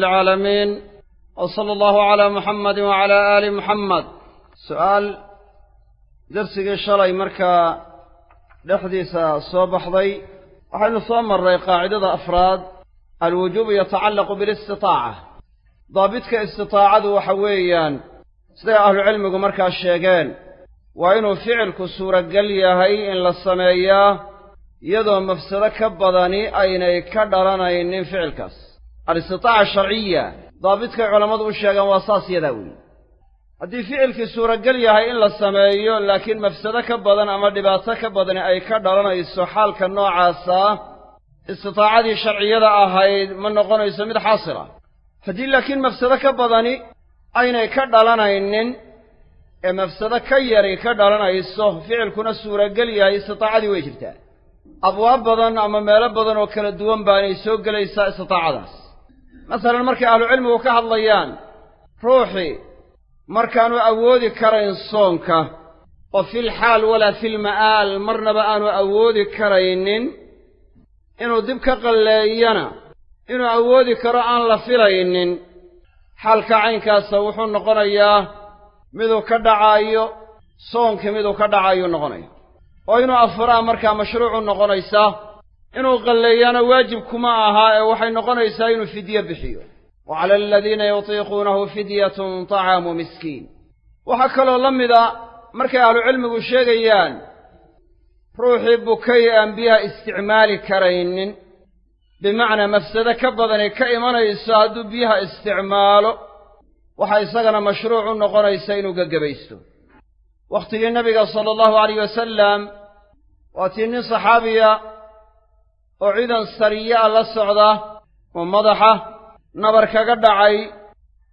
alcaalamiin w sala allahu calaa muxamadi wacalaa aali muxamed su'aal darsigii shalay markaa dhexdiisa soo baxday. Waxaynu soo marray qaacidada afraad. Alwujuubu yatacallaqu bilistitaaca. Daabidka istitaacadu waxa weeyaan siday ahlucilmigu markaa sheegeen waa inuu ficilku suuragal yahay in la sameeyaa iyadoo mafsado ka badani aynay ka dhalanaynin ficilkaas alistitaaca sharciya. Daabidkay culammadu u sheegaan waa saas yadaa weeye. Haddii ficilkii suuragal yahay in la sameeyo laakiin mafsado ka badan ama dhibaato ka badani ay ka dhalanayso xaalka noocaasa istitaacadii sharciyada ahayd ma noqonayso mid xaasila haddii laakiin mafsado ka badani aynay ka dhalanaynin ee mafsado ka yari ka dhalanayso ficilkuna suuragal yahay istitaacadii way jirtaa. Abwaab badan ama meelo badan oo kala duwan baanay soo gelaysaa istitaacadaas masalan markay ahlucilmigu ka hadlayaan ruuxii markaanu awoodi karayn soonka oo fil xaal walaa fil ma'aal marnaba aanu awoodi karaynin inuu dib ka qalleeyana inuu awoodi karo aan la filaynin xaalka caynkaasa wuxuu noqonayaa miduu ka dhacaayo soonkii miduu ka dhacaayuu noqonaya. Oo inuu afuraa markaa mashruucu noqonaysaa inuu qalleeyaana waajib kuma ahaa ee waxay noqonaysaa inuu fidye bixiyo. Wa cala aladiina yutiiquunahu fidyatun tacaamu miskiin. Waxaa kaloo la mida markay ahlucilmigu sheegayaan ruuxii bukay aan biyaha isticmaali karaynin. Bimacnaa mafsado ka badani ka imanayso hadduu biyaha isticmaalo waxaa isagana mashruuc u noqonaysa inuu gegebaysto wakhtigii nabiga sala allahu alayh wasalam waa tii nin saxaabiya oo ciidan sariya a la socda oo madaxa nabar kaga dhacay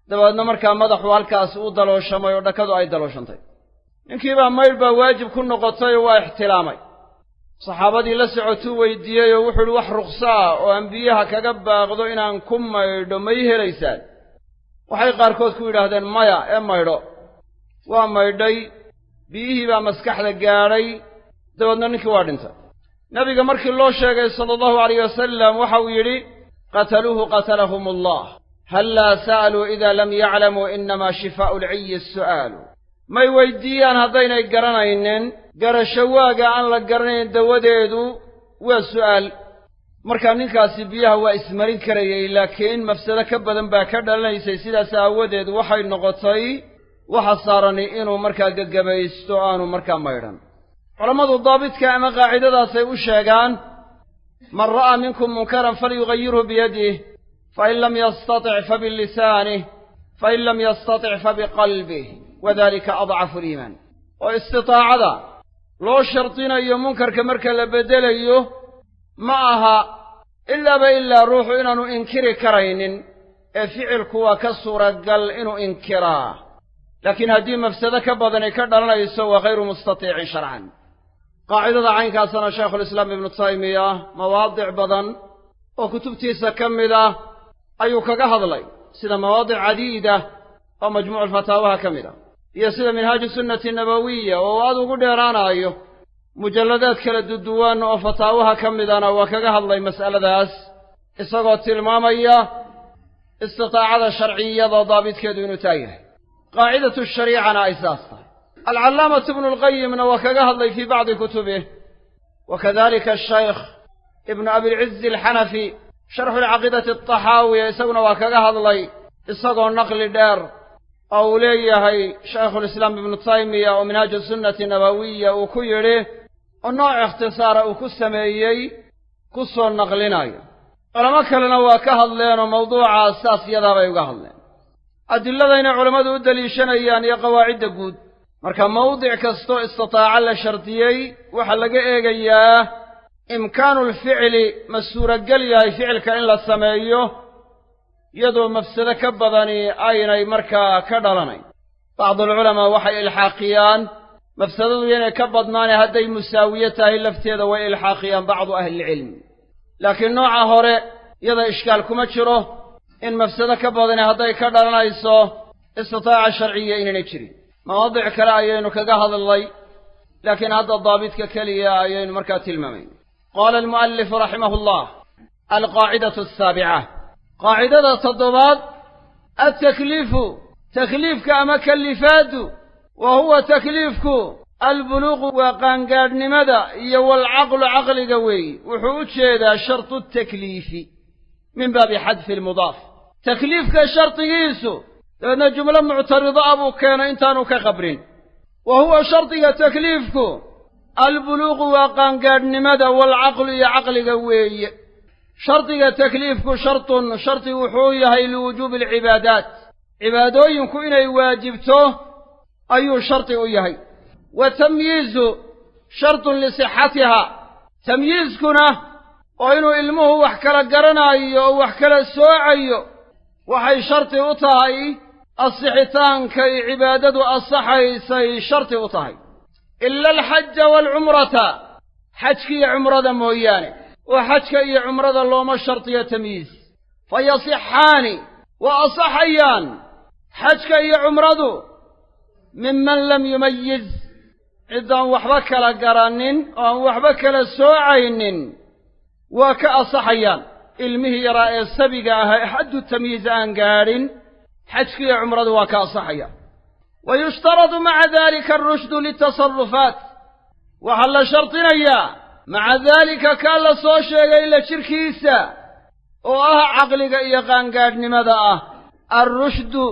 dabeedna markaa madaxu halkaas u dalooshamay oo dhakadu ay dalooshantay ninkiibaa maydh baa waajib ku noqotay oo waa ixtilaamay. Saxaabadii la socotuu weydiiyey oo wuxuu idhi wax rukso ah oo aan biyaha kaga baaqdo inaan ku maydho ma ii helaysaan. Waxay qaarkood ku yidhaahdeen maya ee maydho. Waa maydhay biyihii baa maskaxda gaadhay dabeedna ninkii waa dhintay nebiga markii loo sheegay sala allahu alayh wasalam waxa uu yidhi qataluuhu qatalahum allah hallaa sa'aluu idaa lam yaclamuu innamaa shifaa'u lciyi su'aalu may weydiiyaan haddaynay garanaynin garasho waaga aan la garanayn dawadeedu waa su'aal. Markaa ninkaasi biyaha waa ismarin karayey laakiin mafsado ka badan baa ka dhalanaysay sidaas aawadeed waxay noqotay waxa saarani inuu markaa gegabaysto aanu markaa maydhan culammadu daabidka ama qaacidadaasay u sheegaan man ra'aa minkum munkaran falyugayirhu biyadih fain lam yastatic fabilisaanih fain lam yastatic fabiqalbih wadalika adcafu liimaan. Oo istitaacada loo shardinayo munkarka marka la beddelayo ma aha ilaaba ilaa ruuxu inaanu inkiri karaynin ee ficilku waa ka suuragal inuu inkiraa. Laakiin haddii mafsado ka badani ka dhalanayso waa hayru mustatiicin sharcan qaacidada caynkaasana shaykhulislaam ibnu taymiya mawaadic badan oo kutubtiisa ka mid ah ayuu kaga hadlay sida mawaadic cadiida oo majmuuculfataawaha ka mid ah iyo sida minhaaju sunnati nabawiya oo aad ugu dheeraanaayo mujalladaad kala duduwan oo fataawaha ka midana waa kaga hadlay mas'aladaas isagoo tilmaamaya istitaacada sharciyada daabidkeedu inuu taa yahay. Qaacidatu shariicana ay saas tahay alcallaamatu ibnu lqayimna waa kaga hadlay fii bacdi kutubih wa kadalika ashaykh ibnu abilcizi alxanafi sharxu lcaqiidati altaxaawiya isaguna waa kaga hadlay isagoo naqli dheer oo uu leeyahay shaykhulislaam ibnu taymiya oo minhaaju sunnati nabawiya uu ku yidhi oo nooc ikhtisaara uu ku sameeyey ku soo naqlinayo culamo kalena waa ka hadleenoo mawduucaas saas yadaabay uga hadleen. Adilladayna culammadu u deliishanayaan iyo qawaacidda guud marka mawdic kastoo istitaaco la shardiyey waxaa laga eegayaa imkaanulficli ma suuragal yahay ficilka in la sameeyo iyadoo mafsado ka badani aynay markaa ka dhalanayn. Bacdulculamaa waxay ilxaaqiyaan mafsadadu inay ka badnaane hadday musaawiye tahay lafteeda way ilxaaqiyaan bacdu ahlilcilmi laakiin nooca hore iyada ishkaal kuma jiro in mafsado ka badani hadday ka dhalanayso istitaaca sharciya inaynay jirin mawaadic kale ayaynu kaga hadlay laakiin hadda daabidka keliya ayaynu markaa tilmaamayn. Qaala almu'alifu raximahu allah alqaacidatu asaabica qaacidada toddobaad altakliifu takliifka ama kallifaadu wa huwa takliifku albuluuqu waa qaangaadhnimada iyo waalcaqlu caqliga weeyi wuxuu u jeedaa shartu takliifi min baabi xadfi almudaaf. Takliifka shardigiisu dabeedna jumlo muctarida ah buu keenay intaanu ka qabrin. Wa huwa shardiga takliifku albuluuqu waa qaangaadhnimada waalcaqlu iyo caqliga weeye. Shardiga takliifku shartun shardi wuxuu yahay liwujuubi alcibaadaat. Cibaadooyinku inay waajibto ayuu shardi u yahay. Wa tamyiizu shardun lisixatiha. Tamyiizkuna oo inuu ilmuhu wax kala garanaayo oo wax kala soocayo. Waxay shardi u tahay asixitaanka iyo cibaadadu asaxaysay shardi u tahay. ila alxaja waalcumrata. xajka iyo cumrada mooyaane. oo xajka iyo cumrada looma shardiyo tamyiis fa yasixaani. waa asaxayaan. xajka iyo cumradu. minman lam yumayiz. ciddaan waxba kala garannin oo aan waxba kala soocaynin. waa ka asaxayaan. ilmihii yaraa ee sabiga ahaa ee xaddu tamyiiz aan gaadhin xajka iyo cumradu waa ka asaxayaan wa yushtaradu maca daalika arushdu litasarufaat waxaa la shardinayaa maca daalika kaa la soo sheegay la jirkiisa oo ah caqliga iyo qaangaadhnimada ah. Alrushdu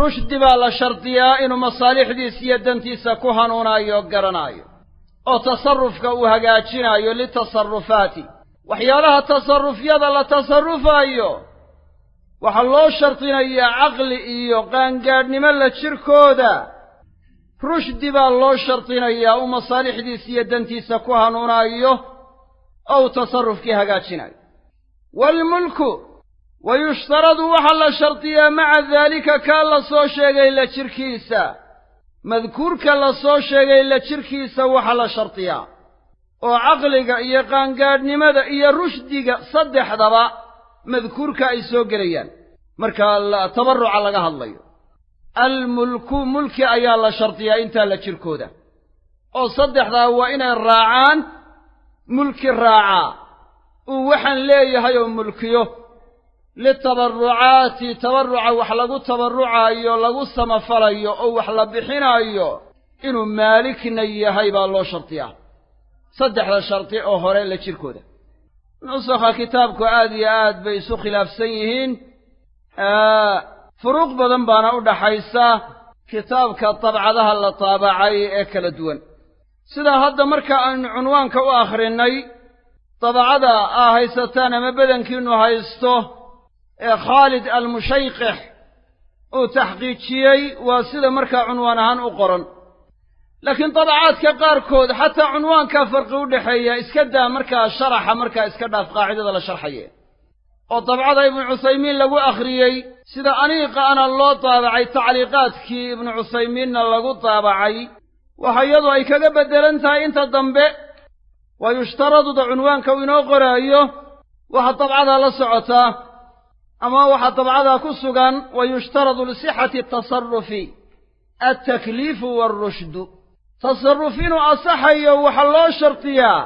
rushdi baa la shardiyaa inuu masaalixdiisa iyo dantiisa ku hanuunaayo o garanaayo. Oo tasarrufka uu hagaajinaayo litasarufaati waxyaalaha tasarrufyada la tasarrufaayo waxaa loo shardinayaa caqli iyo qaangaadhnimo la jirkooda. Rushdi baa loo shardinayaa uu masaalixdiisa iyo dantiisa ku hanuunaayo oo uu tasarrufkii hagaajinayo waalmulku wa yushtaradu waxaa la shardiyaa maca daalika kaa la soo sheegay la jirkiisa. Madkuurka la soo sheegay la jirkiisa waxaa la shardiyaa oo caqliga iyo qaangaadhnimada iyo rushdiga saddexdaba madkuurka ay soo gelayaan. Marka tabarruca laga hadlayo. Almulku mulki ayaa la shardiyaa intaa la jirkooda. Oo saddexdaa waa inay raacaan mulki raacaa. Uu waxaan leeyahay oo mulkiyo. Litabarrucaati tabarruca wax lagu tabarrucaayo lagu samafalayo oo wax la bixinaayo inuu maalikna yahay baa loo shardiyaa saddexda shardi oo hore la jirkooda nusakha kitaabku aad iyo aad bay isu khilaafsan yihiin furuuq badan baana u dhaxaysa kitaabka dabcadaha la taabacay ee kala duwan sidaa hadda marka aynu cunwaanka u akhrinnay dabacada aa haysataan ama badankiinnu haysto ee khaalid almushayqix uu taxqiijiyey waa sida markaa cunwaan ahaan u qoran laakiin dabacaadka qaarkood xataa cunwaankaa farqi u dhexeeya iska daa markaa sharaxa markaa iska dhaaf qaacidada la sharxaye. oo dabcada ibnu cuthaymiin lagu akhriyey sida aniiqa ana loo daabacay tacliiqaadkii ibnu cuthaymiinna lagu daabacay waxa iyadu ay kaga beddelan tahay inta dambe waa yushtaraduda cunwaanka uu inoo qoraayo waxa dabcadaa la socotaa ama waxaa dabcadaa ku sugan wa yushtaradu lisixati tasarufi altakliifu waarushdu tasarruf inuu asaxayo waxaa loo shardiyaa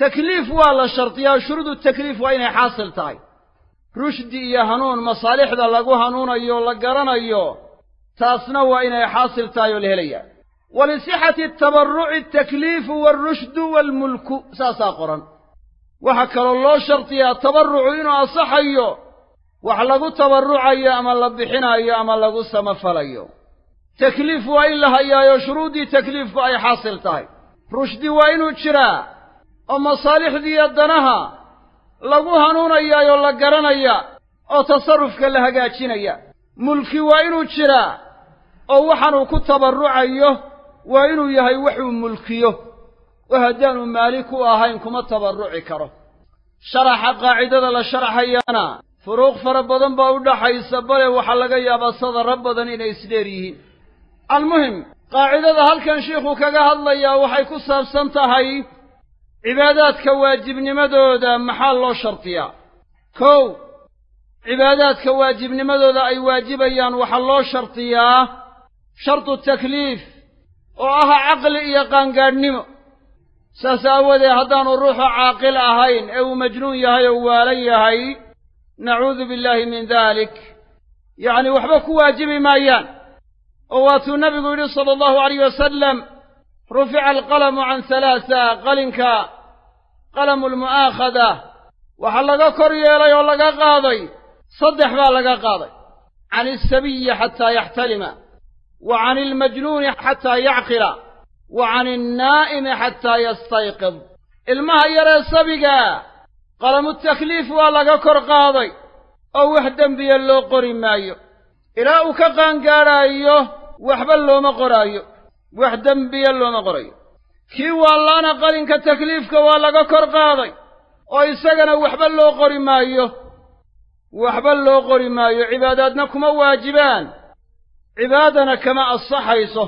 takliif waa la shardiyaa shuruudu takliif waa inay xaasil tahay. Rushdi iyo hanuun masaalixda lagu hanuunayo la garanayo taasna waa inay xaasil tahay oo la helayaa. Walisixati atabarruci altakliifu waarushdu waalmulku saasaa qoran. Waxaa kaloo loo shardiyaa tabarrucu inuu asaxayo wax lagu tabarrucayo ama la bixinayo ama lagu samafalayo takliif waa in la hayaayo shuruuddii takliifku ay xaasil tahay rushdi waa inuu jiraa oo masaalixdiiyo danaha lagu hanuunayaayoo la garanaya oo tasarrufka la hagaajinaya mulki waa inuu jiraa oo waxaanuu ku tabarrucayo waa inuu yahay waxuu mulkiyo oo haddaanu maalik u ahayn kuma tabarruci karo sharaxa qaacidada la sharxayana furuuq fara badan baa u dhaxaysa bale waxaa laga yaabaa sadara badan inay isdheer yihiin almuhim qaacidada halkan shiikhu kaga hadlayaa waxay ku saabsan tahay cibaadaadka waajibnimadooda maxaa loo shardiyaa kow cibaadaadka waajibnimadooda ay waajibayaan waxaa loo shardiyaa shardu takliif oo ah caqli iyo qaangaadhnimo. Saas aawadeed haddaanu ruuxu caaqil ahayn ee uu majnuun yahay oo waalan yahay nacuudu billaahi min dalik yacni waxba ku waajibi maayaan oo waatuu nabigu yidhi sala allahu alayh wasalam rufica alqalamu can halaasa qalinka qalamu lmu'aakhada waxaa laga kor yeelay oo laga qaaday saddex baa laga qaaday. Can alsabiyi xataa yaxtalima wa can almajnuuni xataa yacqila wa can alnaa'imi xataa yastayqid. Ilmaha yaree sabiga qalamu takliif waa laga kor qaaday oo wax dembiya loo qori maayo ilaa uu ka qaangaadhaayo waxba looma qoraayo. Wax dembiya looma qorayo. Kii waallaana qalinka takliifka waa laga kor qaaday. Oo isagana waxba loo qori maayo. Waxba loo qori maayo. Cibaadaadna kuma waajibaan. Cibaadana kama ansaxayso.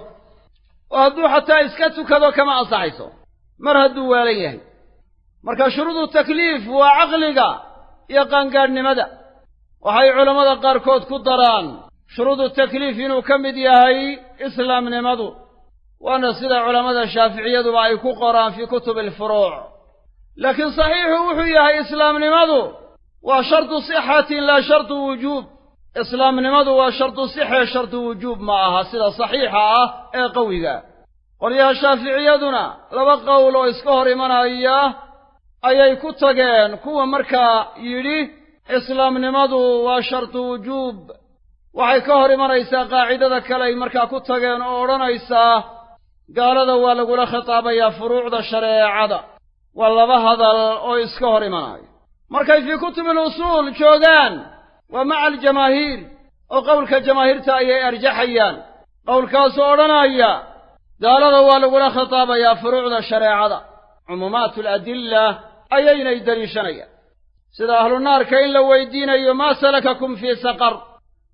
Oo hadduu xataa iska tukado kama ansaxayso. Mar hadduu waalan yahay. Marka shuruudu takliif waa caqliga iyo qaangaadhnimada waxay culammada qaarkood ku daraan shuruudu takliif inuu ka mid yahay islaamnimadu. Waana sida culammada shaaficiyaduba ay ku qoraan fii kutubi alfuruuc. Laakiin saxiixu wuxuu yahay islaamnimadu waa shardu sixatin laa shardu wujuub. Islaamnimadu waa shardu sixee shardu wujuub ma aha sida saxiixa ah ee qawiga. Qolyaha shaaficiyaduna laba qowl oo iska hor imanaya ayay ku tageen kuwa markaa yidhi islaamnimadu waa shardu wujuub waxay ka hor imanaysaa qaacidada kale ay markaa ku tageen oo odhanaysaa gaalada waa lagula khitaabayaa furuucda shareecada. Waa laba hadal oo iska hor imanaayo markay fii kutubi alusuul joogaan waa maca aljamaahiir oo qowlka jamaahiirta ayay arjaxayaan. Qowlkaasoo odhanaya gaalada waa lagula khitaabayaa furuucda shareecada. Cumuumaatu aladilla ayaynay deliishanayaan sida ahlu naarka in la weydiinayo maa salakakum fii saqar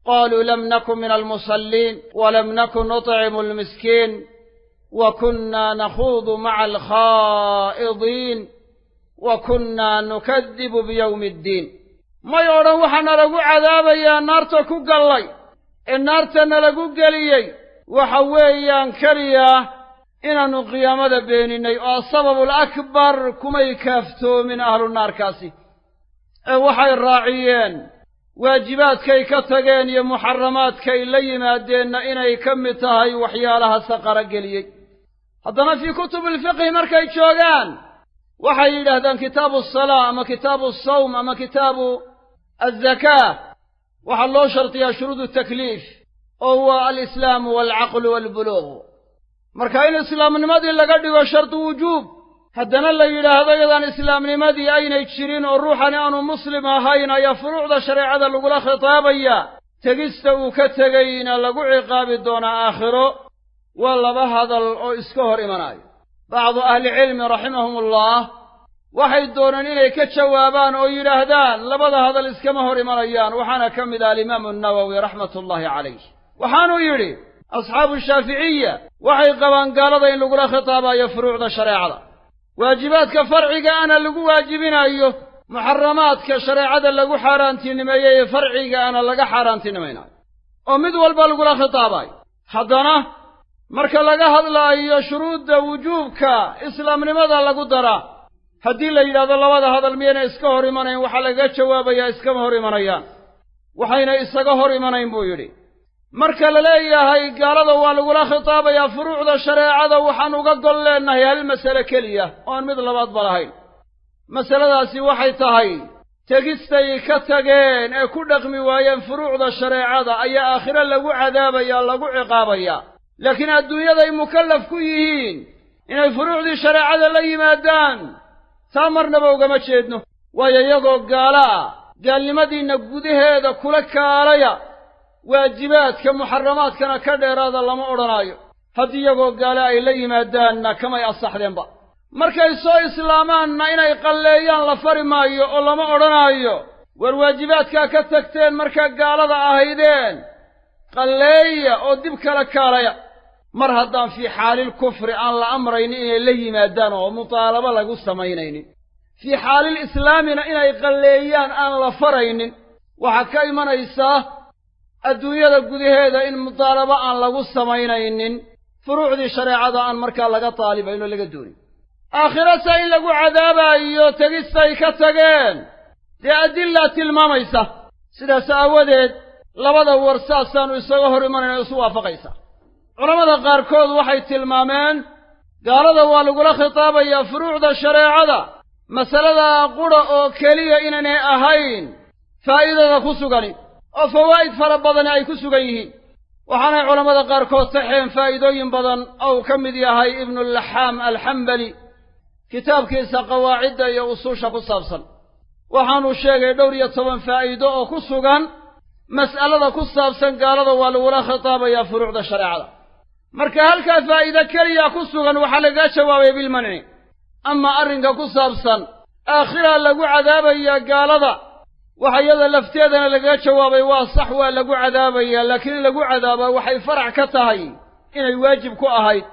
nakun min almusalliin walam nakun nuطcimu almiskiin wa kunnaa nakhuudu maca alkhaa'idiin wa kunnaa nukadibu biyowmi addiin may odhan waxaa nalagu cadaabayaa naarta ku gallay ee naarta nalagu geliyey waxa weeyaan keliya inaannu qiyaamada beeninnay oo asababul akbar kumay kaaftoomin ahlu naarkaasi ee waxay raaciyeen waajibaadkay ka tageen iyo muxaramaadkay la yimaadeenna inay ka mid tahay waxyaalaha saqara geliyey. Haddana fii kutubi alfiqhi markay joogaan waxay yidhaahdaan kitaabu asalaa ama kitaabu asawm ama kitaabu alzakaa waxaa loo shardiyaa shuruudu takliif oo huwa alislaamu waalcaqlu waalbuluuq marka in islaamnimadii laga dhigo shardu wujuub haddana la yidhaahdo iyadaan islaamnimadii aynay jirin oo ruuxani aanu muslim ahayn ayaa furuucda shareecada lagula khitaabayaa tegista uu ka tegayna lagu ciqaabi doonaa aakhiro waa laba hadal oo iska hor imanaayo. Bacdu ahlicilmi raximahumullah waxay dooneen inay ka jawaabaan oo yidhaahdaan labada hadal iskama hor imanayaan. Waxaana ka mid ah alimaamu annawowi raxmatullaahi calayh waxaanuu yidhi asxaabu shaaficiya waxay qabaan gaalada in lagula khitaabayo furuucda shareecada waajibaadka farciga ana lagu waajibinayo muxaramaadka shareecada lagu xaaraantinimeeyey ee farciga ana laga xaaraantinimaynayo oo mid walba lagula khitaabayo haddana marka laga hadlaayo shuruudda wujuubka islaamnimada lagu daraa haddii la yidhahdo labada hadal miyayna iska hor imanayn waxaa lagaga jawaabayaa iskama hor imanayaan. Waxayna isaga hor imanayn buu yidhi marka la leeyahay gaalada waa lagula khitaabayaa furuucda shareecada waxaan uga gol leennahay hal masale keliya oon mid labaadba lahayn. Masaladaasi waxay tahay tegistay ka tageen ee ku dhaqmi waayeen furuucda shareecada ayaa aakhiro lagu cadaabayaa lagu ciqaabayaa laakiin adduunyaday mukallaf ku yihiin inay furuucdii shareecada la yimaadaan taa marnaba ugama jeedno. Waayo iyagoo gaalo ah gaalnimadiinna gudaheeda kula kaalaya waajibaadka muxaramaadkana ka dheeraada lama odhanaayo. Haddii iyagoo gaale ay la yimaadaanna kamay asaxdeenba. Markay soo islaamaanna inay qalleeyaan la fari maayo oo lama odhanaayo war waajibaadkaa ka tagteen markaa gaalada ahaydeen. Qalleeya oo dib kala kaalaya. Mar haddaan fii xaalil kufri aan la amraynin inay la yimaadaan oo mutaalabo lagu samaynaynin fii xaalil islaamina inay qalleeyaan aan la faraynin. Waxaa ka imanaysaa adduunyada gudaheeda in mutaalabo aan lagu samaynaynin furuucdii shareecada aan markaa laga taalibayn oo laga doonin. Aakhirase in lagu cadaabaayo tegistay ka tageen. Dee adillaa tilmaamaysa. Sidaas aawadeed labada war saasaannu isaga hor imanayna isu waafaqaysa. Culammada qaarkood waxay tilmaameen gaalada waa lagula khitaabayaa furuucda shareecada. Masalada qudha oo keliya inaynay ahayn faa'iidada ku sugani oo fawaa'id fara badani ay ku sugan yihiin. Waxaanay culammada qaarkood taxeen faa'iidooyin badan ou ka mid yahay ibnulaxaam alxambali kitaabkiisa qawaacidda iyo usuusha ku saabsan. Waxaanuu sheegay dhowr iyo toban faa'iido oo ku sugan mas'alada ku saabsan gaalada waa lagula khitaabayaa furuucda shareecada. Marka halkaa faa'iide keliya ku sugan waxaa lagaga jawaabay bilmanci amaa arrinka ku saabsan aakhiraa lagu cadaabayaa gaalada waxa iyada lafteedana lagaga jawaabay waa sax waa lagu cadaabayaa laakiin in lagu cadaabaa waxay farac ka tahay inay waajib ku ahayd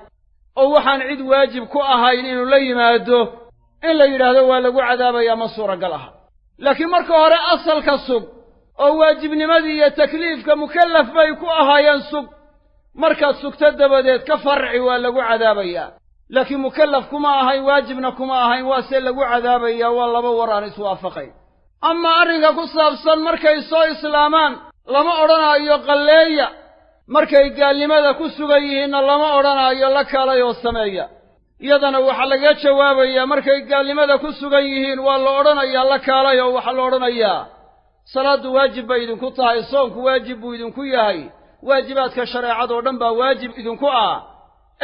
oo waxaan cid waajib ku ahayn inuu la yimaado. In la yidhaahdo waa lagu cadaabayaa ma suuragal aha. Laakiin marka hore asalka sug oo waajibnimadii iyo takliifka mukallaf bay ku ahaayeen sug markaad sugto dabadeed ka farci waa lagu cadaabayaa laakiin mukallaf kuma ahayn waajibna kuma ahayn waase lagu cadaabayaa waa laba war aan iswaafaqayn amaa arrinka ku saabsan markay soo islaamaan lama odhanaayo qalleeya. Markay gaalnimada ku sugan yihiinna lama odhanaayo la kaalay oo sameeya. Iyadana waxaa lagaga jawaabayaa markay gaalnimada ku sugan yihiin waa la odhanayaa la kaalay oo waxaa la odhanayaa. Salaaddu waajib bay idinku tahay soonku waajib buu idinku yahay. Waajibaadka shareecadoo dhan baa waajib idinku ah.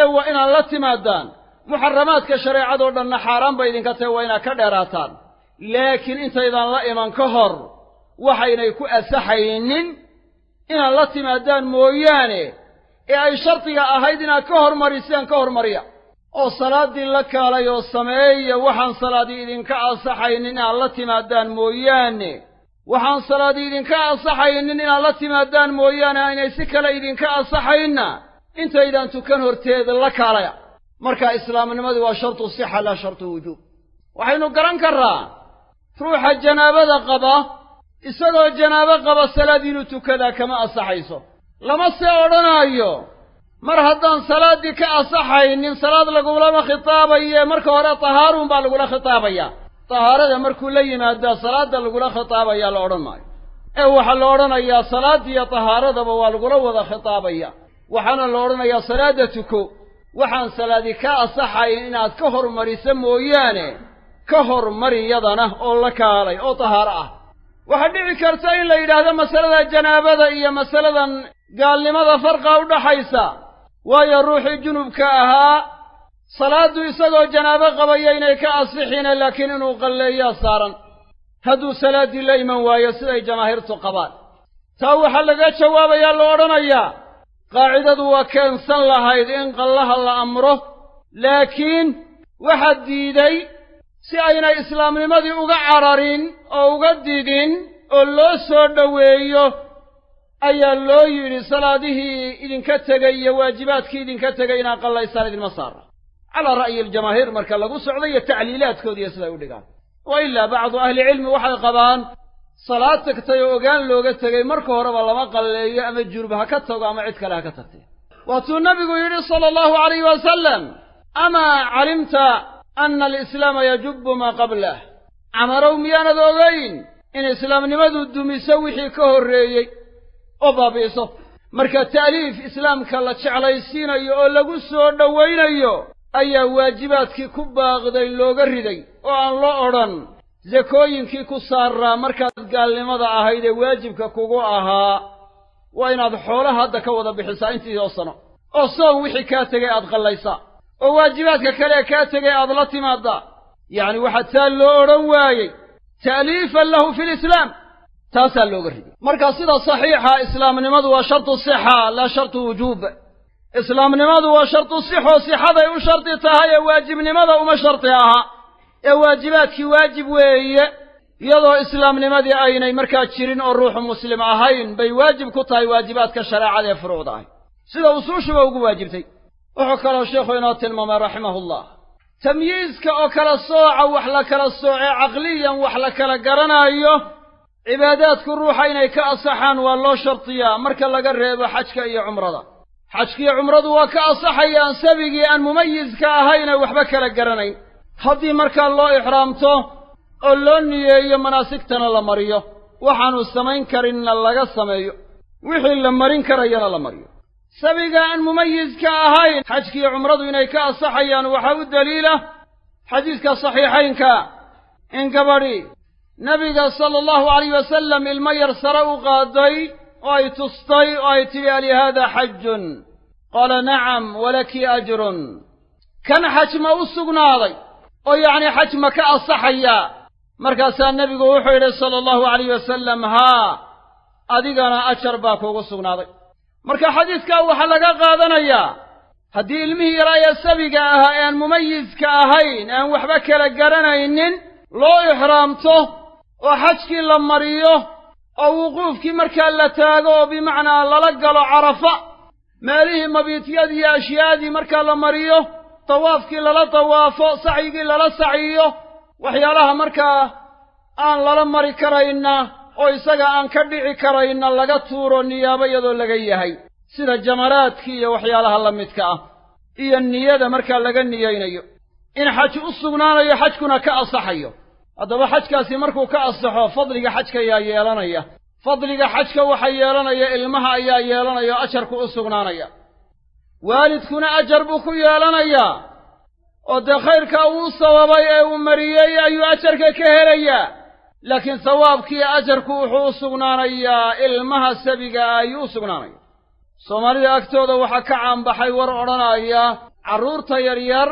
Ee waa inaad la timaadaan. Muxaramaadka shareecadoo dhanna xaaraan bay idinka tahay waa inaad ka dheeraataan laakiin intaydaan la iman ka hor waxaynay ku asaxaynin inaad la timaadaan mooyaane ee ay shardiga ahayd inaad ka hormariseen ka hormariya. Oo salaaddii la kaalay oo sameeya waxaan salaadii idinka ansaxaynin inaad la timaadaan mooyaane. Waxaan salaadii idinka ansaxaynin inaad la timaadaan mooyaane aynay si kale idinka ansaxaynna intaydaan tukan horteeda la kaalaya. Marka islaamnimadii waa shartu sixa laa shartu wujuub. Waxaynu garan karraa ruuxa janaabada qaba isagoo janaabo qaba salaad inuu tukadaa kama ansaxayso. Lama see odhanaayo mar haddaan salaaddii ka ansaxaynin salaad lagulama khitaabaye marka hore tahaaruun baa lagula khitaabayaa tahaarada markuu la yimaadaa salaadda lagula khitaabayaa la odhan maayo. Ee waxaa la odhanayaa salaaddiiyo tahaaradaba waa lagula wada khitaabaya. Waxaana la odhanayaa salaadda tuko. Waxaan salaadi ka ansaxayn inaad ka hormariso mooyaane ka hormari yadana oo la kaalay oo tahaaro ah. Waxaa dhici karta in la yidhaahdo masalada janaabada iyo masaladan gaalnimada farqa u dhaxaysa. Waayo ruuxii junubka ahaa salaaddu isagoo janaabo qabaya inay ka ansixine laakiin inuu qalleeyaa saaran. Hadduu salaaddii la iman waayo siday jamaahiirtu qabaan. Taa waxaa laga jawaabayaa la odhanayaa qaacidadu waa keensan lahayd in qallaha la amro laakiin waxaa diiday si aynay islaamnimadii uga cararin oo uga didin oo loo soo dhoweeyo ayaa loo yidhi salaadihii idinka tegay iyo waajibaadkii idinka tegay inaad qallaysaan idinma saara. Calaa ra'yi aljamaahiir marka lagu socdo iyo tacliilaadkoodiiyo siday u dhigaan. Wa ilaa bacdu ahlicilmi waxay qabaan salaad tagtay oo ogaan looga tegay marka horeba lama qalleeyo ama junub ha ka tago ama cid kale ha ka tagtay. Waatuu nabigu yidhi sala allahu alayhi wasalam amaa calimta anna alislaama yajubu maa qablah camarow miyaanad ogayn in islaamnimadu dumiso wixii ka horreeyey oo baabi'iso marka ta'liif islaamka la jeclaysiinayo oo lagu soo dhowaynayo ayaa waajibaadkii ku baaqday looga riday oo aan loo odhan sakooyinkii ku saaraa markaad gaalnimada ahayd ee waajibka kugu ahaa waa inaad xoolaha hadda ka wada bixisaa intii oo sano oo soon wixii kaa tegay aad qallaysaa oo waajibaadka kale ee kaa tegay aad la timaaddaa yacni waxaa taa loo odhan waayey ta'liifan lahu fi lislaam taasaa looga riday marka sida saxiixa islaamnimadu waa shartu sixa laa shartu wujuub. Islaamnimadu waa shartu sixoo sixaday u shardi tahay ee waajibnimada uma shardi aha. Ee waajibaadkii waajib weeye iyadoo islaamnimadii aynay markaa jirin oo ruuxu muslim ahayn bay waajib ku tahay waajibaadka shareecada ee furuucda ahy sida usuushuba ugu waajibtay wuxuu kaloo sheikhu inoo tilmaamay raximahullah. Tamyiiska oo kala sooca wax la kala soocee caqliyan wax la kala garanaayo cibaadaadku ruuxa inay ka asaxaan waa loo shardiyaa marka laga reebo xajka iyo cumrada. Xajkiiyo cumradu waa ka asaxayaan sabigii aan mumayiska ahayna waxba kala garanayn. Haddii markaa loo ixraamto oo loo niyeeyo manaasigtana la mariyo. Waxaanu samayn karinna laga sameeyo. Wixii la marin karayana la mariyo sabiga aan mumayiska ahayn xajkiiyo cumradu inay ka ansaxayaan waxaa u daliila xadiiska saxiixaynka. In gabadhi nebiga sala allahu alayh wasalam ilmo yar sare u qaaday oo ay tustay oo ay tidhi ali haada xajun qaala nacam walaki ajrun. Kan xaj ma u sugnaaday oo yacni xaj ma ka ansaxayaa markaasaa nebigu wuxuu yidhi sala allahu alayh wasalam haa adigana ajar baa kuugu sugnaaday marka xadiiskaa waxaa laga qaadanayaa haddii ilmihii yaraa ee sabiga ahaa ee mumayiska ahayn aan waxba kala garanaynin loo ixraamto oo xajkii la mariyo oo wuquufkii markaa la taago oo bimacnaa lala galo carafa meelihii mabiityadii ashyaadii markaa la mariyo tawaafkii lala tawaafo sacyigii lala sacyiyo waxyaalaha markaa aan lala mari karayna oo isaga aan ka dhici karayna laga tuuro niyaabo iyadoo laga yahay. Sida jamaraadkii iyo waxyaalaha la midka ah. Iyo niyada markaa laga niyeynayo in xaj u sugnaanayo xajkuna ka ansaxayo haddaba xajkaasi markuu ka ansaxo fadliga xajka ayaa yeelanaya. Fadliga xajka waxa yeelanaya ilmaha ayaa yeelanaya o ajarku u sugnaanaya. Waalidkuna ajar buu ku yeelanayaa oo dee khayrka uu sababay ee uu mariyey ayuu ajarka ka helayaa laakiin sawaabkiiyo ajarku wuxuu u sugnaanayaa ilmaha sabiga ah ayuu u sugnaanaya. Soomaalida agtooda waxaa ka caanbaxay war odhanaya carruurta yaryar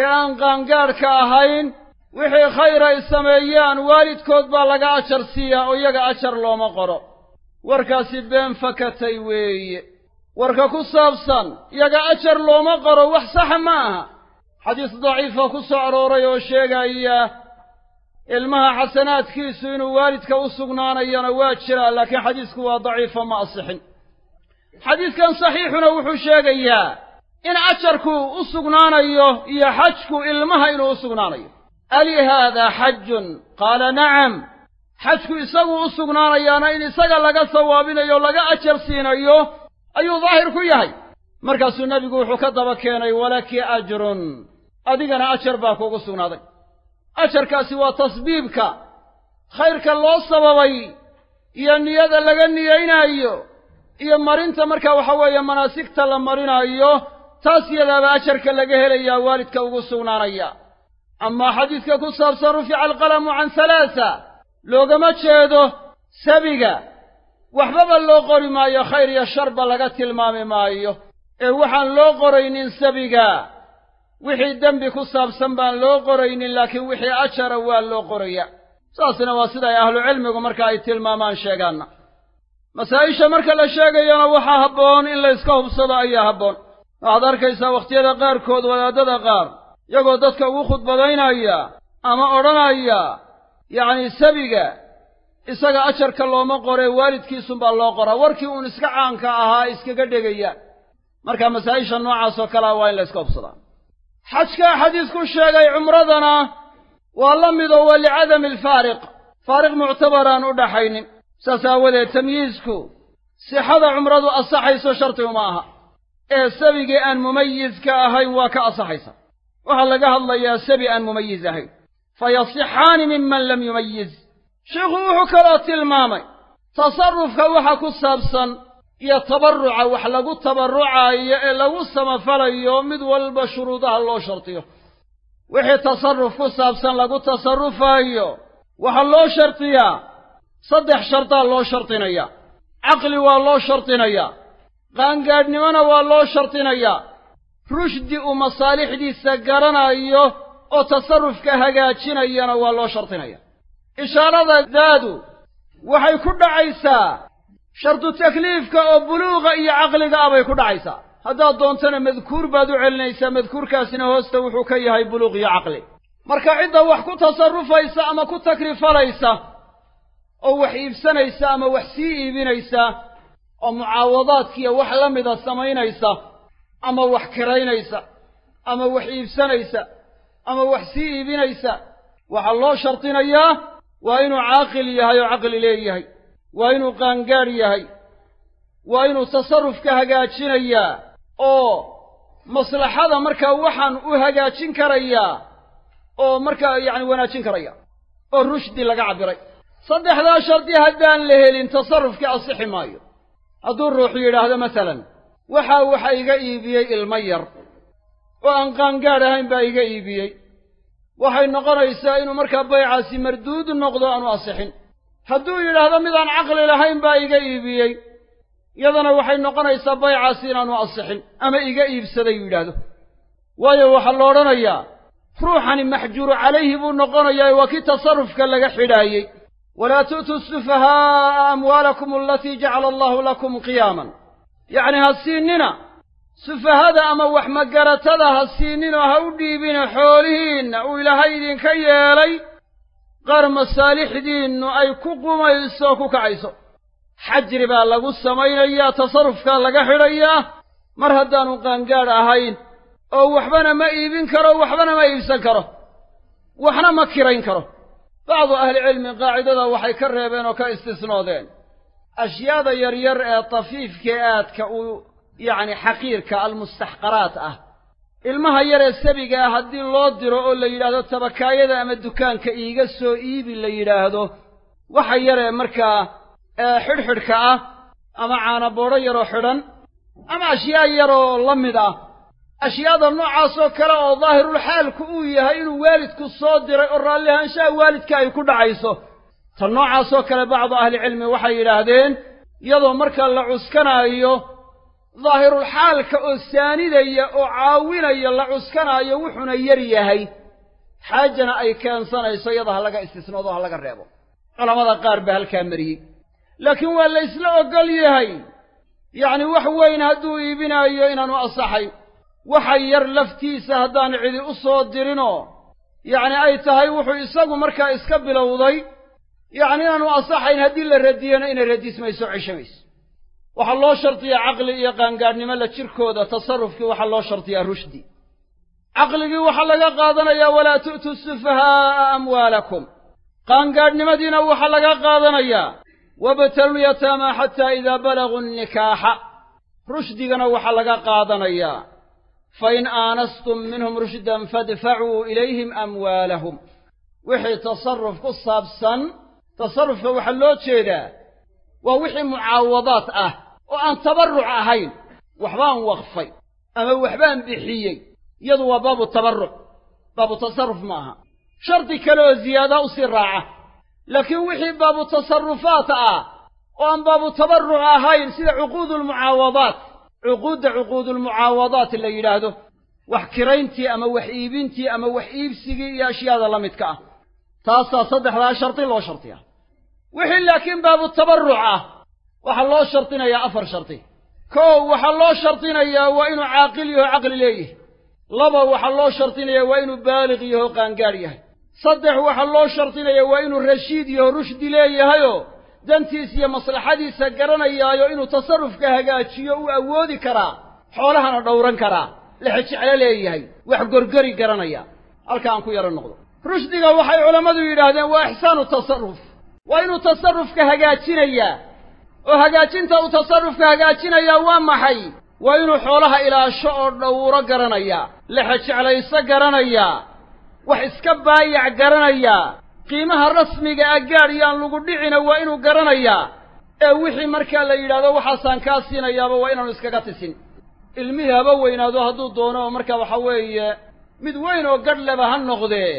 ee aan qaangaadhka ahayn wixii khayr ay sameeyaan waalidkood baa laga ajar siiyaa oo iyaga ajar looma qoro. Warkaasi been fakatay weeye. Warka ku saabsan iyaga ajar looma qoro wax saxa ma aha. Xadiis daciifa ku soo arooray oo sheegaya ilmaha xasanaadkiisu inuu waalidka u sugnaanayana waa jiraa laakiin xadiisku waa daciifo ma asixin. Xadiiskan saxiixuna wuxuu sheegayaa in ajarku u sugnaanayo iyo xajku ilmaha inuu u sugnaanayo. Ali haadaa xajun qaala nacam xajku isagu u sugnaanayaana in isaga laga sawaabinayo laga ajar siinayo ayuu daahir ku yahay. Markaasuu nebigu wuxuu ka daba keenay walaki ajrun adigana ajar baa kuugu sugnaaday ajarkaasi waa tasbiibka. Khayrka loo sababay iyo niyada laga niyeynaayo iyo marinta marka waxa weeye manaasigta la marinaayo taas yadaaba ajarka laga helayaa waalidka ugu sugnaanaya. Amaa xadiidka ku saabsan rufica alqalamu can halaasa loogama jeedo sabiga. Waxbaba loo qori maayo khayr iyo sharba laga tilmaami maayo. Ee waxaan loo qoraynin sabiga wixii dembi ku saabsan baan loo qoraynin laakiin wixii ajara waa loo qoraya. Saasna waa sida ay ahlucilmigu marka ay tilmaamaan sheegaanna. Masaa'isha marka la sheegayana waxaa habboon in la yska hubsado ayaa habboon. Waxaad arkaysaa wakhtiyada qaarkood wadaadada qaar iyagoo dadka ugu khudbadaynaya ama odhanaya yacni sabiga isaga ajarka looma qoree waalidkiisunbaa loo qoraa. Warkii uun iska caanka ahaa iskaga dhegaya. Marka masaa'isha oo kalea waa in la yska hubsadaa xajkaa xadiis ku sheegay cumradana waa la midoo waa licadami alfaariq faariq muctabaraan u dhaxaynin. Saas aawadeed tamyiisku sixada cumradu asaxayso sharti uma aha. Ee sabigii aan mumayiska ahayn waa ka asaxaysa. Waxaa laga hadlayaa sabi aan mumayiz ahayn. Fa yasixaani miman lam yumayiz sheikhu wuxuu kaloo tilmaamay tasarrufka waxa ku saabsan iyo tabarruca wax lagu tabarrucaayo ee lagu samafalayo mid walba shuruudaha loo shartiyo. Wixii tasarruf ku saabsan lagu tasarrufaayo waxaa loo shartiyaa saddex shardaa loo shardinayaa caqli waa loo shardinayaa qaangaadhnimona waa loo shardinayaa rushdi uu masaalixdiisa garanayo oo tasarrufka hagaajinayana waa loo shardinaya ishaarada daadu waxay ku dhacaysaa shardu takliifka oo buluuqa iyo caqliga ah bay ku dhacaysaa haddaad doontana madkuur baad u celinaysaa madkuurkaasina hoosta wuxuu ka yahay buluuq iyo caqli. Marka cidda wax ku tasarrufaysa ama ku takrifalaysa oo wax iibsanaysa ama wax sii iibinaysa oo mucaawadaadkiiyo wax la mida samaynaysa ama wax kiraynaysa ama wax iibsanaysa ama wax sii iibinaysa waxaa loo shardinayaa waa inuu caaqil yahay oo caqli leeyahay waa inuu qaangaadh yahay. Waa inuu tasarrufka hagaajinayaa oo maslaxada markaa waxaan u hagaajin karayaa oo markaa yacni wanaajin karaya. Oo rushdi laga cabbiray. Saddexdaa shardi haddaan la helin tasarrufkii asixi maayo. Hadduu ruuxu yidhaahdo masalan waxaa waxa iga iibiyey ilmo yar. Oo aan qaangaadh ahayn baa iga iibiyey. Waxay noqonaysaa inuu markaa baycaasi marduud noqdo aanu asixin hadduu yidhaahdo midaan caqli lahayn baa iga iibiyey. Yadana waxay noqonaysaa baycaasi inaanu asixin ama iga iibsaday yidhaahdo. Waayo waxaa la odhanayaa ruuxani maxjuuru calayhi buu noqonayaa waa kii tasarrufka laga xidhaayey. Walaa tu'tuu sufahaa'a amwaalakum alatii jacala allahu lakum qiyaaman. Yacni ha siinina sufahada ama wax magaratada ha siininoo ha u dhiibina xoolihiinna uu ilaahay idinka yeelay qaar masaalixdiinnu ay ku qumayso ku kacayso. Xajri baa lagu samaynayaa tasarrufkaa laga xidhayaa. Mar haddaanu qaangaadh ahayn oo waxbana ma iibin karo waxbana ma iibsan karo waxna ma kirayn karo. Bacdu ahlicilmi qaacidada waxay ka reebeen oo ka istisnoodeen. Ashyaada yaryar ee tafiifkee aadka uu yacni xaqiirka almustaxqaraat ah ilmaha yar ee sabiga ah haddii loo diro oo la yidhaahdo tabakaayada ama dukaanka iiga soo iibi la yidhaahdo waxa yaree markaa xidhxidhka ah ama caanaboodho yaroo xidhan ama ashyaa yaroo la mid ah ashyaada noocaasoo kale oo daahirulxaalku uu yahay inuu waalidku soo diray oo raalli ahaanshaha waalidka ay ku dhacayso. Ta noocaasoo kale bacdu ahlicilmi waxay yidhaahdeen iyadoo markaa la cuskanaayo daahirulxaalka oo saanidaya oo caawinaya la cuskanaayo wuxuuna yar yahay. Xaajana ay keensanayso iyada ha laga istisnoodo ha laga reebo. Culamada qaar baa halkaa mariyey. Laakiin waa la ysla oggol yahay. Yacni wax weyn hadduu iibinaayo inaanu asaxayn waxa yar laftiisa haddaan cidi u soo dirinoo yacni ay tahay wuxuu isagu markaa iska bilowday. Yacni inaanu asaxayn haddii la radiyana inay radismayso ceshamayso waxaa loo shardiyaa caqli iyo qaangaadhnimo la jirkooda tasarrufkii waxaa loo shardiyaa rushdi. Caqligii waxaa laga qaadanayaa walaa tu'tuu sufahaa'a amwaalakum. Qaangaadhnimadiina waxaa laga qaadanayaa wabtaluu yataamaa xataa idaa balaguu nnikaaxa rushdigana waxaa laga qaadanayaa fain aanastum minhum rushdan fadfacuu ilayhim amwaalahum. Wixii tasarruf ku saabsan tasarrufka waxaa loo jeedaa waa wixii mucaawadaad ah oo aan tabarruc ahayn waxbaan waqfay ama waxbaan bixiyey iyadu waa baabu tabarruc baabu tasarruf ma aha. Shardi kale oo ziyaadaa u sii raaca laakiin wixii baabu tasarrufaat ah oo aan baabu tabarruc ahayn sida cuquudulmucaawadaat cuquudda cuquudulmucaawadaat la yidhaahdo wax kirayntii ama wax iibintii ama wax iibsigii iyo ashyaada la midka ah. Taasaa saddexdaa shardi loo shardiyaa. Wixii laakiin baabu tabarruc ah waxaa loo shardinayaa afar shardi kow waxaa loo shardinayaa waa inuu caaqil yaho caqli leeyahay. Laba waxaa loo shardinayaa waa inuu baaliq yaho qaangaadh yahay. Saddex waxaa loo shardinayaa waa inuu rashiid yaho rushdi leeyahayoo dantiisa iyo maslaxadiisa garanayaayo inuu tasarrufka hagaajiyo uu awoodi karaa xoolahana dhowran karaa lexejeclo leeyahay wax gorgori garanaya. Halka aan ku yaro noqdo. Rushdiga waxay culammadu yidhaahdeen waa ixsaanu tasarruf. Waa inuu tasarrufka hagaajinayaa oo hagaajinta uu tasarrufka hagaajinayaa waa maxay? Waa inuu xoolaha ilaasho oo dhowro garanayaa lexejeclayso garanayaa wax iska baayac garanayaa qiimaha rasmiga ah gaadh yaan lagu dhicina waa inuu garanayaa ee wixii markaa la yidhaahdo waxaasaan kaa siinayaaba waa inaanu iskaga tisin. Ilmihii haba weynaado hadduu doono oo markaa waxa weeye mid weyn oo gadh leba ha noqdee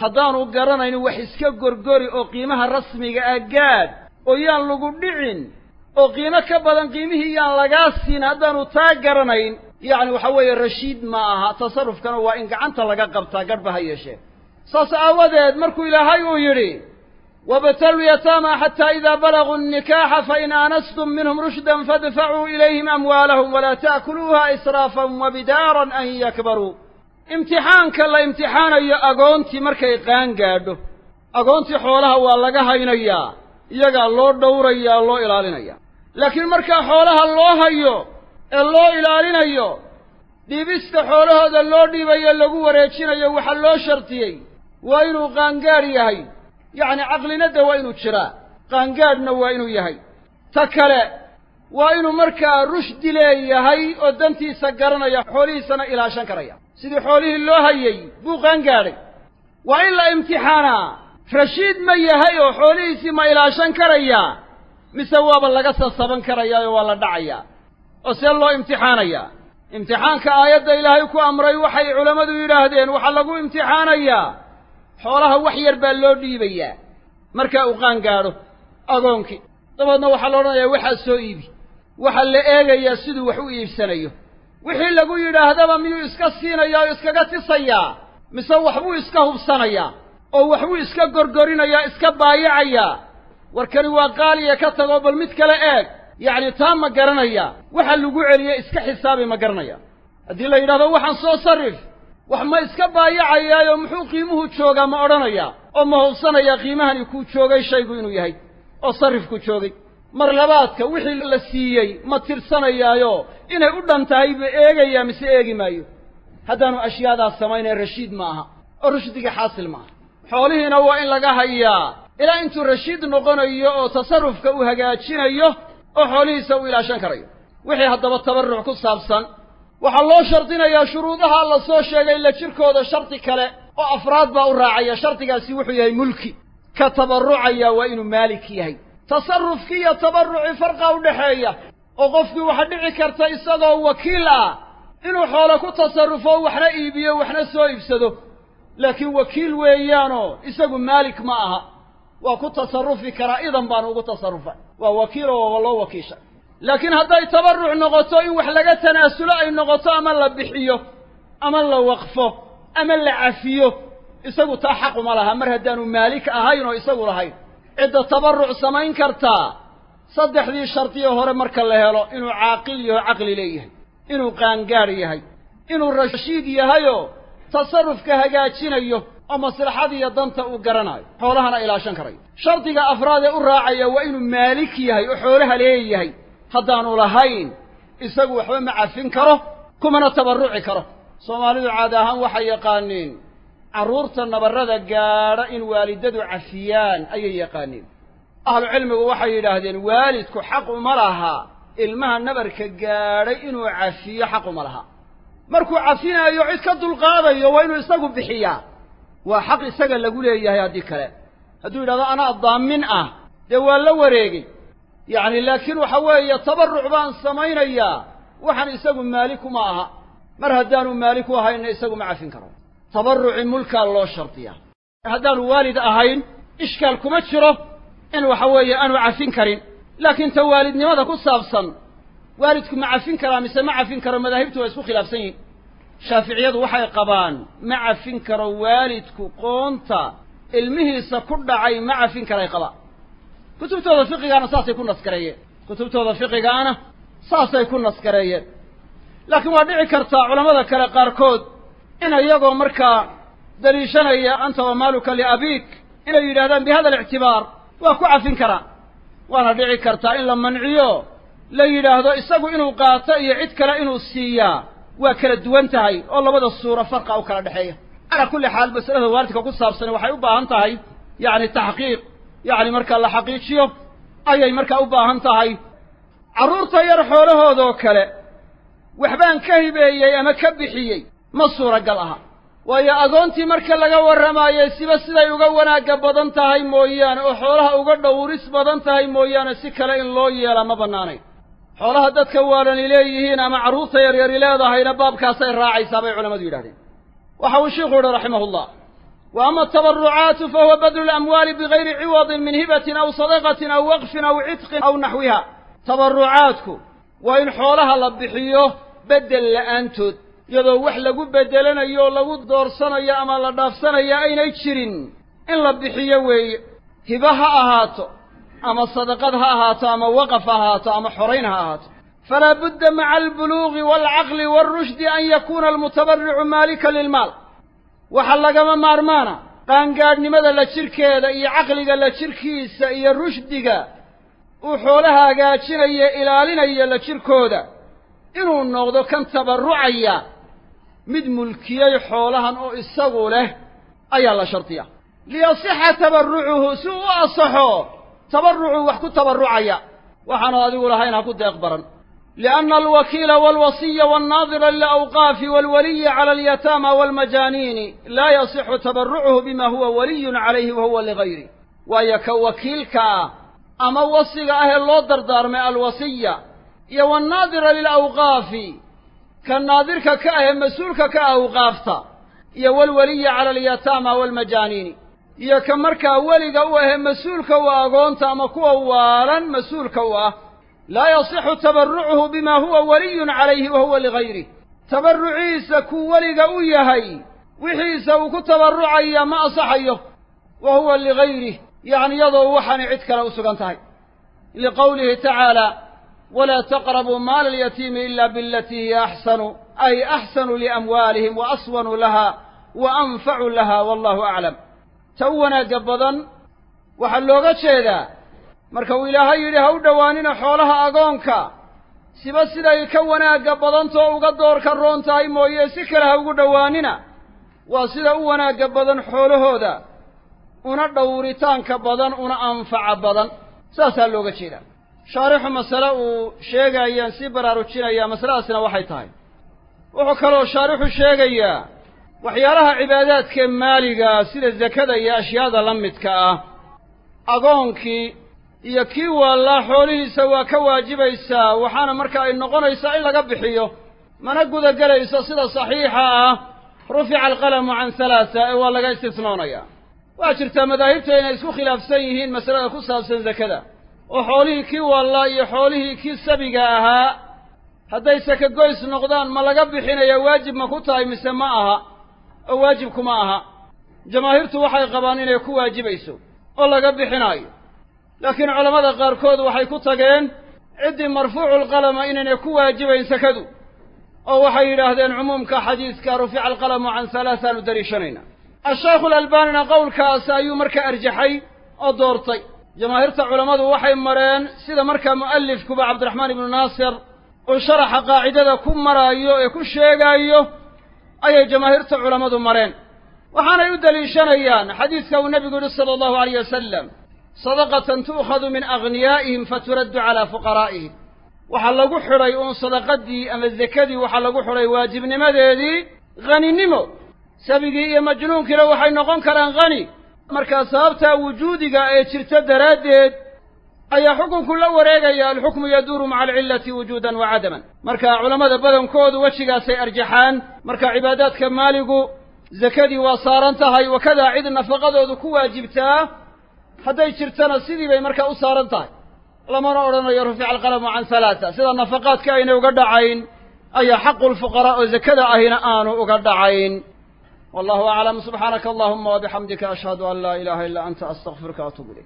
haddaanu garanaynin wax iska gorgori oo qiimaha rasmiga ah gaadh oo yaan lagu dhicin oo qiimo ka badan qiimihii yaan lagaa siin haddaanu taa garanayn yacni waxa weeye rashiid ma aha tasarrufkana waa in gacanta laga qabtaa gadhba ha yeeshee. Saas aawadeed markuu ilaahay uu yidhi wabtaluu yataamaa xataa idaa balaguu nnikaaxa fain aanastum minhum rushdan fadfacuu ilayhim amwaalahum walaa ta'kuluuha israafan wabidaaran an yakbaruu. Imtixaanka la imtixaanayo agoontii markay qaan gaadho. Agoontii xoolaha waa laga haynayaa iyagaa loo dhowrayaa loo ilaalinayaa laakiin markaa xoolaha loo hayo ee loo ilaalinayo dhiibista xoolahooda loo dhiibayo lagu wareejinayo waxaa loo shardiyey waa inuu qaangaadh yahay. Yacni caqlinadda waa inuu jiraa qaangaadhna waa inuu yahay. Ta kale waa inuu markaa rushdi leeyahay oo dantiisa garanaya xoolihiisana ilaashan karaya. Sidii xoolihii loo hayey buu qaangaadhay. Waa in la imtixaanaa. Rashiid ma yahay oo xoolihiisii ma ilaashan karayaa mise waaba laga sasaban karayaa oo waa la dhacayaa. oo see loo imtixaanayaa. imtixaanka aayadda ilaahay ku amray waxay culammadu yidhaahdeen waxaa lagu imtixaanayaa. Xoolaha wax yar baa loo dhiibayaa. Markaa uu qaan gaadho agoonkii dabeedna waxaa la odhanayaa waxaa soo iibi. Waxaa la eegayaa siduu wax u iibsanayo. Wixii lagu yidhaahdaba miyuu iska siinayaa oo iskaga tisayaa? Mise waxbuu iska hubsanayaa? oo waxbuu iska gorgorinayaa iska baayacayaa warkani waa qaaliya ka tagoo bal mid kale eeg. Yacni taa ma garanaya. Waxa lagu celiye iska xisaabi ma garanaya. Haddii la yidhahdo waxaan soo sarrif. Wax ma iska baayacayaayo muxuu qiimuhu joogaa? ma odhanayaa oo ma hubsanayaa qiimahani kuu joogay shaygu inuu yahay. Oo sarrifku joogay. Mar labaadka wixii la siiyey ma tirsanayaayo. Inay u dhan tahay buu eegayaa mise eegi maayo. Haddaanu ashyaadaas samaynayn rashiid ma aha. Oo rushdiga xaasil ma aha. Xoolihiina waa in laga hayaa ilaa intuu rashiid noqonayo oo tasarrufka uu hagaajinayo oo xoolihiisa uu ilaashan karayo. Wixii haddaba tabarruc ku saabsan waxaa loo shardinayaa shuruudaha la soo sheegay la jirkooda shardi kale oo afraad baa u raacaya. Shardigaasi wuxuu yahay mulki. Ka tabarrucaya waa inuu maalik yahay. Tasarrufkii iyo tabarrucii farqa u dhexeeya oo qofkii waxa dhici karta isagoo wakiil ah inuu xoolo ku tasarrufo waxna iibiyo waxna soo iibsado. Laakiin wakiil weeyaanoo isagu maalik ma aha waa ku tasarrufi karaa idan baanu ugu tasarrufa. Waa wakiiloo waaba loo wakiisha. Laakiin hadday tabarruc noqoto in wax laga tanaasulo ay noqoto ama la bixiyo ama la waqfo ama la cafiyo isagu taa xaquma laha. Mar haddaanu maalik ahayn oo isagu lahayn. Cidda tabarruc samayn kartaa saddexdii shardiyo hore marka la helo inuu caaqil yaho caqli leeyahay inuu qaangaadh yahay inuu rashiid yahayoo tasarrufka hagaajinayo oo maslaxadiiyo danta uu garanayo xoolahana ilaashan karayo shardiga afraad ee u raacaya waa inuu maalik yahay oo xoolaha leeyahay. Haddaanu lahayn isagu waxba ma cafin karo kumana tabarruci karo. Soomaalidu caada ahaan waxay yaqaaniin carruurta nabarrada gaadha in waalidadu cafiyaan ayay yaqaaniin. Ahlu cilmigu waxay yidhaahdeen waalidku xaq uma laha ilmaha nabarka gaadhay inuu cafiyo xaq uma laha. Markuu cafinaayo cid ka dulqaadayo waa inuu isagu bixiyaa waa xaq isaga lagu leeyahay haddii kale. Hadduu yidhahdo anaa daamin ah. Dee waa la wareegay. Yacni laakiin waxa weeye tabarruc baan samaynayaa. Waxaan isagu maalikuma aha. Mar haddaanu maaliku ahayna isagu ma cafin karo. Tabarruci mulkaa loo shardiyaa haddaanu waalid ahayn ishkaal kuma jiro in waxa weeye aanu cafin karin. Laakiin ta waalidnimada ku saabsan waalidku ma cafin karaa mise ma cafin karo madaahibtu waa isku khilaafsan yihiin shaaficiyadu waxay qabaan ma cafin karo waalidku qoonta ilmihiisa ku dhacay ma cafin karay qabaan. Kutubtooda fiqigaana saasay ku naskareeyeen. Kutubtooda fiqigaana saasay ku naskareeyeen. Laakiin waa dhici kartaa culammada kale qaarkood in iyagoo markaa daliishanaya anta wa maaluka liabiik inay yidhahdaan bi hada alictibaar waa ku cafin karaa. Waana dhici kartaa in la manciyo la yidhaahdo isagu inuu qaato iyo cid kale inuu siiyaa waa kala duwan tahay oo labada suuro farqa u kala dhexeeya. Calaa kulli xaal masalada waalidka ku saabsani waxay u baahan tahay yacni taxqiiq yacni markaa la xaqiijiyo ayay markaa u baahan tahay. Carruurta yar xoolahoodoo kale waxbaan ka hibeeyey ama ka bixiyey ma suuragal aha. Waayo agoontii marka laga warramaayey siba siday uga wanaagga badan tahay mooyaane oo xoolaha uga dhowris badan tahay mooyaane si kale in loo yeelaa ma bannaanayn xoolaha dadka waalani leeyihiin ama carruurta yaryari leedahayna baabkaasay raacaysaa bay culammadu yidhahdeen. Waxa uu sheikhu uhi raximahullah wa ama atabarucaatu fa huwa badlu lamwaali bigayri ciwadin min hibatin aw sadaqatin aw waqfin aw cidqin aw naxwiha. Tabarucaadku waa in xoolaha la bixiyo beddel la'aantood iyadoo wax lagu beddelanayo o lagu doorsanayo ama la dhaafsanayo aynay jirin. In la bixiyo weeye hiba ha ahaato ama sadaqad ha ahaato ama waqaf ha ahaato ama xorayn ha ahaato. Falaa budda maca albuluugi waalcaqli waarushdi an yakuuna almutabaricu maalika lilmaal. Waxaa lagama maarmaana qaangaadhnimada la jirhkeeda iyo caqliga la jirhkiisa iyo rushdiga uu xoolaha hagaajinayo ilaalinayo la jirhkooda inuu noqdo kan tabarrucaya mid mulkiyey xoolahan oo isagu leh ayaa la shardiya liyasixa tabarrucuhu si uu asaxo tabarrucuu wax ku tabarrucaya. Waxaanu adigu lahayn ha ku deeq baran lianna alwakiila walwasiya walnaadira lilawqaafi walwaliyi cala alyataama walmajaaniini laa yasixu tabarucuhu bima huwa waliyun calayhi wa huwa ligayri waayo ka wakiilka ah ama wasiga ah ee loo dardaarmay alwasiya iyo wannaadira lilawqaafi ka naadirka ka ah ee mas'uulka ka awqaafta iyo walwaliyi cala alyataama walmajaaniini iyo ka markaa weliga u ahee mas'uulka u agoonta ama kuwa waalan mas'uulka u ah laa yasixu tabarrucuhu bima huwa waliyun calayhi wa huwa ligayrih tabarruciisa kuu weliga u yahay wixiisa uu ku tabarrucaya ma asaxayo wa huwa ligayrih yacni iyadoo waxaanay cid kale u sugan tahay. Liqowlihi tacaala walaa taqrabuu maala alyatiimi ila bilatii hiya axsanu ay axsanu liamwaalihim wa aswanu laha wa anfacu laha wallahu aclam ta u wanaagga badan waxaa looga jeedaa marka uu ilaahay yidhi ha u dhowaanina xoolaha agoonka siba siday ka wanaagga badantoo uga doorka roon tahay mooye si kale ha ugu dhowaanina. Waa sida u wanaagga badan xoolahooda una dhowritaanka badan una anfaca badan. Saasaa looga jeedaa. Shaarixu masale uu sheegayaan sii baraarujinayaa masaladaasina waxay tahay. Wuxuu kaloo shaarixu sheegayaa waxyaalaha cibaadaadkee maaliga sida zakada iyo ashyaada la midka ah agoonkii iyo kii waallaa xoolihiisa waa ka waajibaysaa waxaana marka ay noqonaysaa in laga bixiyo mana gudagelayso sida saxiixa ah rufica alqalamu can halaasa ee waa laga istisnoonayaa waa jirtaa madaahibta inay isku khilaafsan yihiin masalada ku saabsan zakada. Oo xoolihii kii waallaa iyo xoolihii kii sabiga ahaa hadday saka goys noqdaan ma laga bixinaya waajib ma ku tahay mise ma aha oo waajibku ma aha. Jamaahiirtu waxay qabaan inay ku waajibayso oo laga bixinaayo. Laakiin culammada qaarkood waxay ku tageen ciddii marfuuculqalama inaynay ku waajibayn sakadu. Oo waxay yidhaahdeen cumuumka xadiiska rufica alqalamu can halaasaanu dariishanayna ashaykhu alalbaanina qowlkaas ayuu markaa arjaxay oo doortay. Jamaahiirta culammadu waxay mareen sida markaa mu'alifkuba cabdiraxmaan ibnu naasir uu sharaxa qaacidada ku maraayo ee ku sheegaayo ayay jamaahiirta culammadu mareen. Waxaanay u deliishanayaan xadiiska uu nebigu yihi sala allahu alayh wasalam sadaqatan tu'khadu min aghniyaa'ihim faturaddu calaa fuqaraa'ihim. Waxaa lagu xidhay uun sadaqadii ama zekadii waxaa lagu xidhay waajibnimadeedii haninimo sabigii iyo majnuunkiina waxay noqon karaan hani markaa sababtaa wujuudiga ee jirta daraaddeed ayaa xukunku la wareegaya alxukmu yaduuru maca alcillati wujuudan wa cadaman. Marka culammada badankoodu wejigaasay arjaxaan marka cibaadaadka maaligu zakadii waa saaran tahay wakadaa cid nafaqadoodu ku waajibtaa hadday jirtana sidii bay markaa u saaran tahay. Lamana odhanayo rufica alqalamu can halaata sida nafaqaadka aynay uga dhacayn ayaa xaqu lfuqaraa oo zakada ahina aanu uga dhacayn. Wallahu aclam subxaanaka allahuma wabixamdika ashhadu an laa ilaha illa anta astaqfiruka atuub ilayk